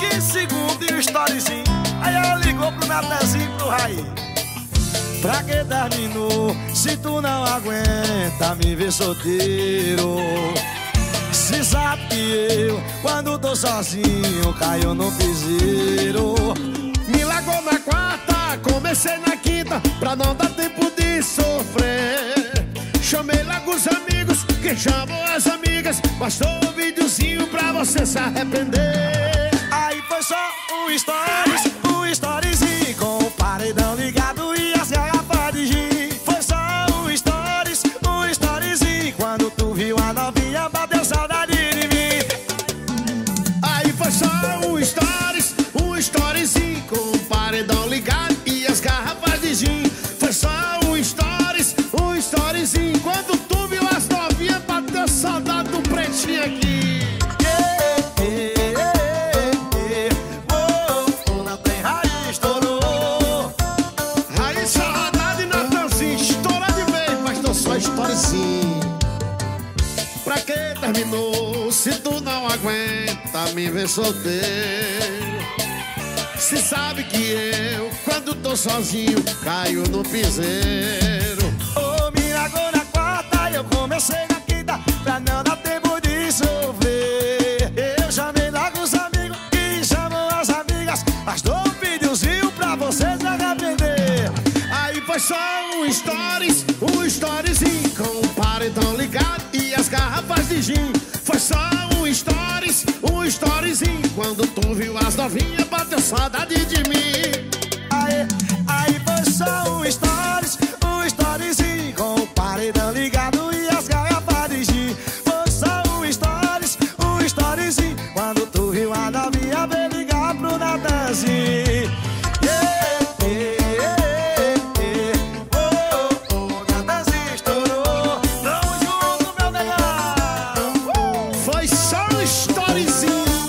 15 segundos e o storyzinho. Aí ela ligou pro Natanzinho e pro Raí. Pra que terminou se tu não aguenta me ver solteiro? Se sabe que eu, quando tô sozinho, caio no piseiro. Me largou na quarta, comecei na quinta, pra não dar tempo de sofrer. Chamei logo os amigos, que chamou as amigas, bastou um videozinho pra você se arrepender. Só um stories, só storyzinho. Pra que terminou se tu não aguenta me ver solteiro? Se sabe que eu, quando tô sozinho, caio no piseiro. Ô, me largou na quarta eu comecei na quinta Pra não dar tempo de sofrer Eu chamei logo os amigos e chamou as amigas Mas dou Foi só um stories, um storyzinho com o paredão ligado e as garrafas de gin. Foi só um stories, um storyzinho quando tu viu as novinhas bateu saudade de mim. preciso.